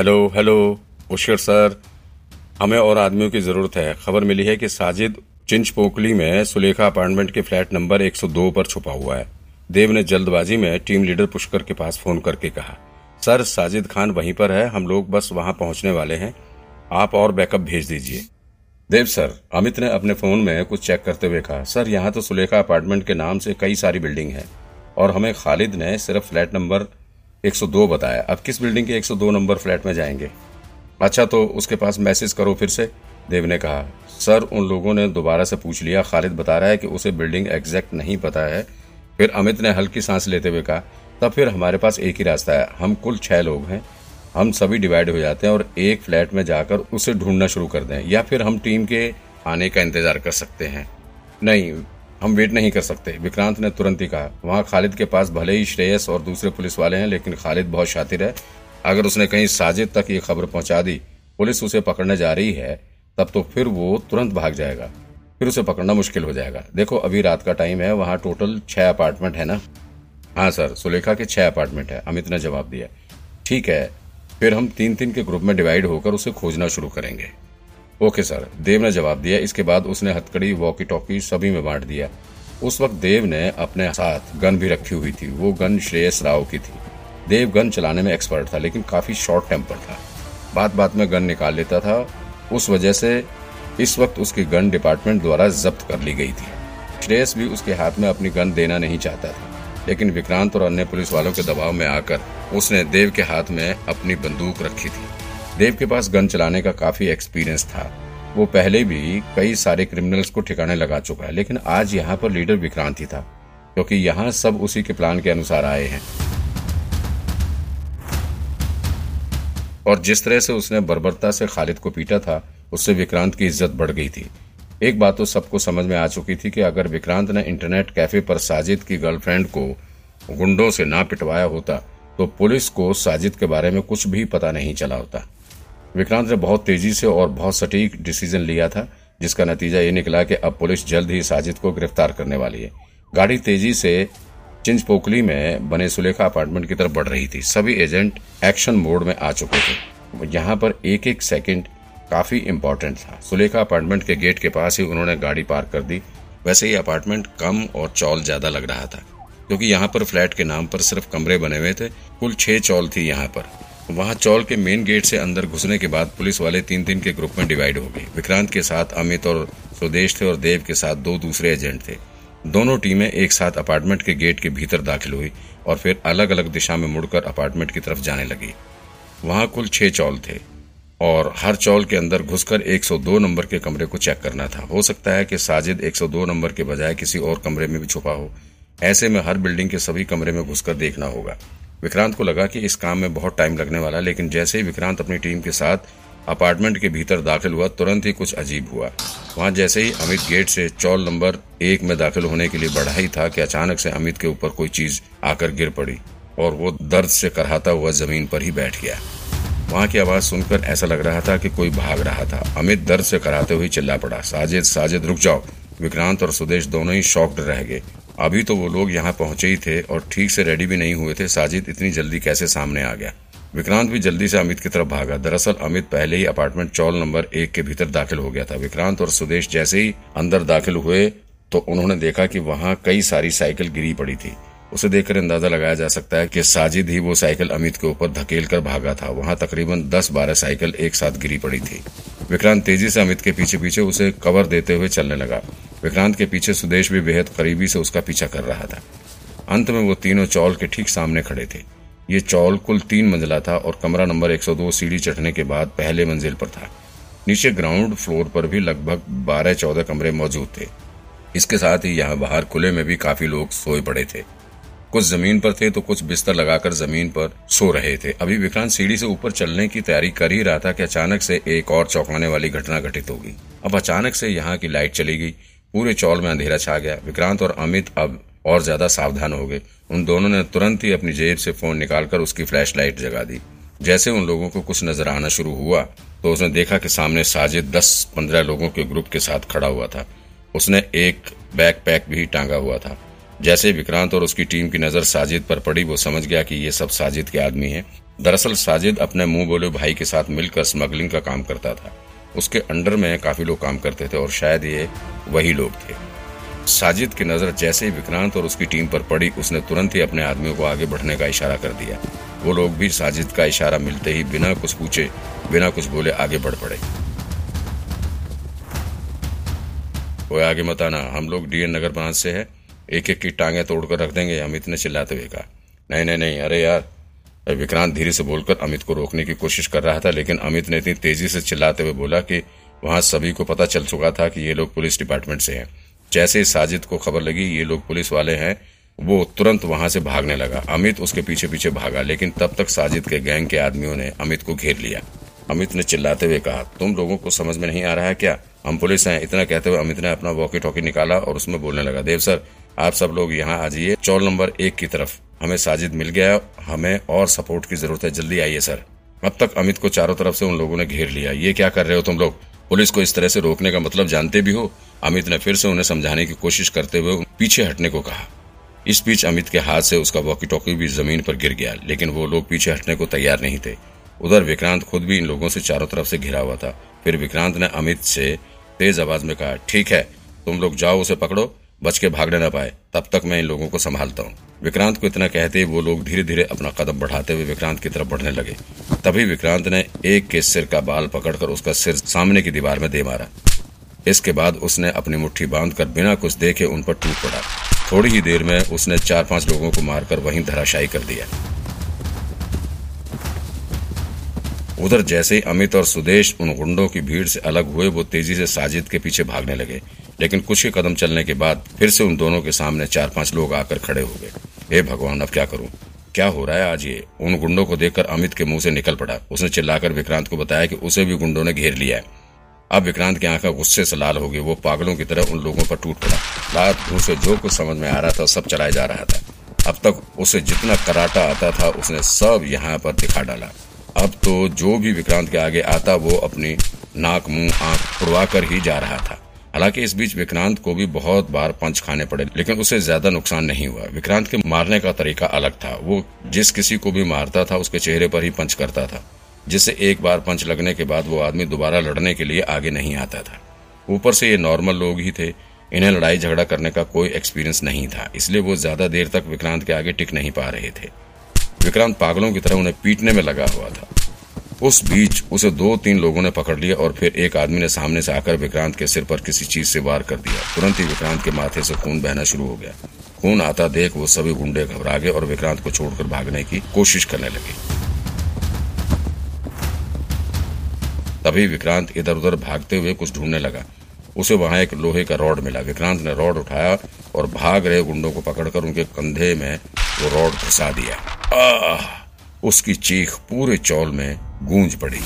Hello hello, Pushkar sir. हमें और आदमियों की ज़रूरत है। खबर मिली है कि साजिद चिंच पोकली में सुलेखा अपार्टमेंट के फ्लैट नंबर 102 पर छुपा हुआ है। देव ने जल्दबाजी में टीम लीडर पुष्कर के पास फ़ोन करके कहा, सर, साजिद खान वहीं पर है। हम लोग बस वहाँ पहुँचने वाले हैं। आप और बैकअप भेज दीजिए। देव सर, अमित ने अपने फ़ोन में कुछ चेक करते हुए कहा, सर, यहाँ तो सुलेखा अपार्टमेंट के नाम से कई सारी बिल्डिंग है और हमें खालिद ने सिर्फ़ फ्लैट नंबर 102 बताया। अब किस बिल्डिंग के 102 नंबर फ्लैट में जाएँगे? अच्छा तो उसके पास मैसेज करो फिर से, देव ने कहा। सर, उन लोगों ने दोबारा से पूछ लिया। खालिद बता रहा है कि उसे बिल्डिंग एग्जैक्ट नहीं पता है। फिर अमित ने हल्की सांस लेते हुए कहा, तब फिर हमारे पास एक ही रास्ता है। हम कुल छह लोग हैं। हम सभी डिवाइड हो जाते हैं और एक फ्लैट में जाकर उसे ढूंढना शुरू कर दें, या फिर हम टीम के आने का इंतज़ार कर सकते हैं। नहीं हम वेट नहीं कर सकते। विक्रांत ने तुरंत ही कहा, वहाँ खालिद के पास भले ही श्रेयस और दूसरे पुलिस वाले हैं, लेकिन खालिद बहुत शातिर है। अगर उसने कहीं साजिद तक ये खबर पहुँचा दी, पुलिस उसे पकड़ने जा रही है, तब तो फिर वो तुरंत भाग जाएगा। फिर उसे पकड़ना मुश्किल हो जाएगा। देखो, अभी रात का टाइम है, वहाँ टोटल छह अपार्टमेंट है ना? हाँ सर, सुलेखा के छह अपार्टमेंट है, अमित ने जवाब दिया। ठीक है, फिर हम तीन तीन के ग्रुप में डिवाइड होकर उसे खोजना शुरू करेंगे। ओके सर, देव ने जवाब दिया। इसके बाद उसने हथकड़ी, वॉकी टॉकी सभी में बांट दिया। उस वक्त देव ने अपने साथ गन भी रखी हुई थी। वो गन श्रेयस राव की थी। देव गन चलाने में एक्सपर्ट था, लेकिन काफ़ी शॉर्ट टेम्पर था। बात बात में गन निकाल लेता था। उस वजह से इस वक्त उसकी गन डिपार्टमेंट द्वारा जब्त कर ली गई थी। श्रेयस भी उसके हाथ में अपनी गन देना नहीं चाहता था। लेकिन विक्रांत और अन्य पुलिस वालों के दबाव में आकर उसने देव के हाथ में अपनी बंदूक रखी थी। देव के पास गन चलाने का काफ़ी एक्सपीरियंस था। वो पहले भी कई सारे क्रिमिनल्स को ठिकाने लगा चुका है, लेकिन आज यहाँ पर लीडर विक्रांत था, क्योंकि यहाँ सब उसी के प्लान के अनुसार आए हैं। और जिस तरह से उसने बर्बरता से खालिद को पीटा था, उससे विक्रांत की इज़्ज़त बढ़ गई थी। एक बात तो सबको समझ में आ चुकी थी कि अगर विक्रांत ने इंटरनेट कैफ़े पर साजिद की गर्लफ्रेंड को गुंडों से ना पिटवाया होता तो पुलिस को साजिद के बारे में कुछ भी पता नहीं चला होता। विक्रांत ने बहुत तेज़ी से और बहुत सटीक डिसीज़न लिया था, जिसका नतीजा ये निकला कि अब पुलिस जल्द ही साजिद को गिरफ़्तार करने वाली है। गाड़ी तेज़ी से चिंचपोकली में बने सुलेखा अपार्टमेंट की तरफ़ बढ़ रही थी। सभी एजेंट एक्शन मोड में आ चुके थे। यहाँ पर एक एक सेकंड काफ़ी इम्पोर्टेंट था। सुलेखा अपार्टमेंट के गेट के पास ही उन्होंने गाड़ी पार्क कर दी। वैसे ही अपार्टमेंट कम और चौल ज़्यादा लग रहा था, क्योंकि यहाँ पर फ्लैट के नाम पर सिर्फ़ कमरे बने हुए थे। कुल छह चौल थी यहाँ पर। वहाँ चौल के मेन गेट से अंदर घुसने के बाद पुलिस वाले तीन तीन के ग्रुप में डिवाइड हो गए। विक्रांत के साथ अमित और स्वदेश थे और देव के साथ दो दूसरे एजेंट थे। दोनों टीमें एक साथ अपार्टमेंट के गेट के भीतर दाखिल हुई और फिर अलग अलग दिशा में मुड़कर अपार्टमेंट की तरफ़ जाने लगी। वहाँ कुल छह चौल थे और हर चौल के अंदर घुसकर 102 नंबर के कमरे को चेक करना था। हो सकता है कि साजिद 102 नंबर के बजाय किसी और कमरे में भी छुपा हो। ऐसे में हर बिल्डिंग के सभी कमरे में घुसकर देखना होगा। विक्रांत को लगा कि इस काम में बहुत टाइम लगने वाला लेकिन जैसे ही विक्रांत अपनी टीम के साथ अपार्टमेंट के भीतर दाखिल हुआ, तुरंत ही कुछ अजीब हुआ। वहाँ जैसे ही अमित गेट से चौल नंबर एक में दाखिल होने के लिए बढ़ा ही था कि अचानक से अमित के ऊपर कोई चीज़ आकर गिर पड़ी और वो दर्द से करहाता हुआ ज़मीन पर ही बैठ गया। वहाँ की आवाज़ सुनकर ऐसा लग रहा था कि कोई भाग रहा था। अमित दर्द से कराते हुए चिल्ला पड़ा। साजिद साजिद, रुक जाओ। विक्रांत और सुदेश दोनों ही शॉक्ड रह गए। अभी तो वो लोग यहाँ पहुँचे ही थे और ठीक से रेडी भी नहीं हुए थे। साजिद इतनी जल्दी कैसे सामने आ गया? विक्रांत भी जल्दी से अमित की तरफ़ भागा। दरअसल अमित पहले ही अपार्टमेंट चौल नंबर एक के भीतर दाखिल हो गया था। विक्रांत और सुदेश जैसे ही अंदर दाखिल हुए तो उन्होंने देखा कि वहाँ कई सारी साइकिल गिरी पड़ी थी। उसे देखकर अंदाज़ा लगाया जा सकता है कि साजिद ही वो साइकिल अमित के ऊपर धकेल कर भागा था। वहाँ तकरीबन दस बारह साइकिल एक साथ गिरी पड़ी थी। विक्रांत तेज़ी से अमित के पीछे पीछे उसे कवर देते हुए चलने लगा। विक्रांत के पीछे सुदेश भी बेहद करीबी से उसका पीछा कर रहा था। अंत में वो तीनों चौल के ठीक सामने खड़े थे। ये चौल कुल तीन मंजिला था और कमरा नंबर 102 सीढ़ी चढ़ने के बाद पहले मंजिल पर था। नीचे ग्राउंड फ्लोर पर भी लगभग बारह चौदह कमरे मौजूद थे। इसके साथ ही यहाँ बाहर खुले में भी काफ़ी लोग सोए पड़े थे। कुछ ज़मीन पर थे तो कुछ बिस्तर लगाकर ज़मीन पर सो रहे थे। अभी विक्रांत सीढ़ी से ऊपर चलने की तैयारी कर ही रहा था कि अचानक से एक और चौंकाने वाली घटना घटित होगी। अब अचानक से यहाँ की लाइट चली गई। पूरे चौल में अंधेरा छा गया। विक्रांत और अमित अब और ज़्यादा सावधान हो गए। उन दोनों ने तुरंत ही अपनी जेब से फ़ोन निकालकर उसकी फ्लैश लाइट जगा दी। जैसे उन लोगों को कुछ नज़र आना शुरू हुआ तो उसने देखा कि सामने साजिद दस पंद्रह लोगों के ग्रुप के साथ खड़ा हुआ था। उसने एक बैक पैक भी टांगा हुआ था। जैसे विक्रांत और उसकी टीम की नज़र साजिद पर पड़ी, वो समझ गया कि ये सब साजिद के आदमी हैं। दरअसल साजिद अपने मुँह बोले भाई के साथ मिलकर स्मगलिंग का काम करता था। उसके अंडर में काफ़ी लोग काम करते थे और शायद ये वही लोग थे। साजिद की नज़र जैसे ही विक्रांत और उसकी टीम पर पड़ी, उसने तुरंत ही अपने आदमियों को आगे बढ़ने का इशारा कर दिया। वो लोग भी साजिद का इशारा मिलते ही बिना कुछ पूछे, बिना कुछ बोले आगे बढ़ पड़े। कोई आगे मत आना। हम लोग डीएन नगर ब्रांच से है। एक एक की टांगे तोड़कर रख देंगे। हम इतने चिल्लाते हुए कहा, नहीं नहीं नहीं, अरे यार विक्रांत धीरे से बोलकर अमित को रोकने की कोशिश कर रहा था, लेकिन अमित ने इतनी तेज़ी से चिल्लाते हुए बोला कि वहाँ सभी को पता चल चुका था कि ये लोग पुलिस डिपार्टमेंट से हैं। जैसे ही साजिद को खबर लगी, ये लोग पुलिस वाले हैं, वो तुरंत वहाँ से भागने लगा। अमित उसके पीछे पीछे भागा, लेकिन तब तक साजिद के गैंग के आदमियों ने अमित को घेर लिया। अमित ने चिल्लाते हुए कहा, तुम लोगों को समझ में नहीं आ रहा है क्या? हम पुलिस हैं। इतना कहते हुए अमित ने अपना वॉकी टॉकी निकाला और उसमें बोलने लगा, देव सर आप सब लोग यहाँ आ जाइए। चौल नंबर एक की तरफ़। हमें साजिद मिल गया। हमें और सपोर्ट की ज़रूरत है। जल्दी आइए, सर। अब तक अमित को चारों तरफ़ से उन लोगों ने घेर लिया। ये क्या कर रहे हो तुम लोग? पुलिस को इस तरह से रोकने का मतलब जानते भी हो? अमित ने फिर से उन्हें समझाने की कोशिश करते हुए पीछे हटने को कहा। इस बीच अमित के हाथ से उसका वॉकी टॉकी भी ज़मीन पर गिर गया, लेकिन वो लोग पीछे हटने को तैयार नहीं थे। उधर विक्रांत खुद भी इन लोगों से चारों तरफ़ से घिरा हुआ था। फिर विक्रांत ने अमित से तेज आवाज़ में कहा, ठीक है, तुम लोग जाओ, उसे पकड़ो। बच के भागने न पाए, तब तक मैं इन लोगों को संभालता हूँ। विक्रांत को इतना कहते वो लोग धीरे धीरे अपना कदम बढ़ाते हुए विक्रांत की तरफ़ बढ़ने लगे। तभी विक्रांत ने एक के सिर का बाल पकड़कर उसका सिर सामने की दीवार में दे मारा। इसके बाद उसने अपनी मुट्ठी बांधकर बिना कुछ देखे उन पर टूट पड़ा। थोड़ी ही देर में उसने चार पाँच लोगों को मारकर वहीं धराशायी कर दिया। उधर जैसे ही अमित और सुदेश उन गुंडों की भीड़ से अलग हुए, वो तेज़ी से साजिद के पीछे भागने लगे। लेकिन कुछ ही कदम चलने के बाद फिर से उन दोनों के सामने चार पाँच लोग आकर खड़े हो गए। हे भगवान, अब क्या करूँ? क्या हो रहा है आज ये? उन गुंडों को देखकर अमित के मुँह से निकल पड़ा। उसने चिल्लाकर विक्रांत को बताया कि उसे भी गुंडों ने घेर लिया है। अब विक्रांत की आँखें गुस्से से लाल हो गई। वो पागलों की तरह उन लोगों पर टूट पड़ा। रात से जो कुछ समझ में आ रहा था, सब चलाया जा रहा था। अब तक उसे जितना कराटा आता था, उसने सब यहाँ पर दिखा डाला। अब तो जो भी विक्रांत के आगे आता, वो अपनी नाक, मुँह, आँख उड़वा कर ही जा रहा था। हालाँकि इस बीच विक्रांत को भी बहुत बार पंच खाने पड़े, लेकिन उसे ज़्यादा नुकसान नहीं हुआ। विक्रांत के मारने का तरीका अलग था। वो जिस किसी को भी मारता था, उसके चेहरे पर ही पंच करता था, जिससे एक बार पंच लगने के बाद वो आदमी दोबारा लड़ने के लिए आगे नहीं आता था। ऊपर से ये नॉर्मल लोग ही थे। इन्हें लड़ाई झगड़ा करने का कोई एक्सपीरियंस नहीं था, इसलिए वो ज़्यादा देर तक विक्रांत के आगे टिक नहीं पा रहे थे। विक्रांत पागलों की तरह उन्हें पीटने में लगा हुआ था। उस बीच उसे दो तीन लोगों ने पकड़ लिया और फिर एक आदमी ने सामने से आकर विक्रांत के सिर पर किसी चीज़ से वार कर दिया। तुरंत ही विक्रांत के माथे से खून बहना शुरू हो गया। खून आता देख वो सभी गुंडे घबरा गए और विक्रांत को छोड़कर भागने की कोशिश करने लगे। तभी विक्रांत इधर उधर भागते हुए कुछ ढूँढने लगा। उसे वहाँ एक लोहे का रॉड मिला। विक्रांत ने रॉड उठाया और भाग रहे गुंडों को पकड़कर उनके कंधे में वो रॉड घुसा दिया। आह! उसकी चीख पूरे चौल में गूंज पड़ी।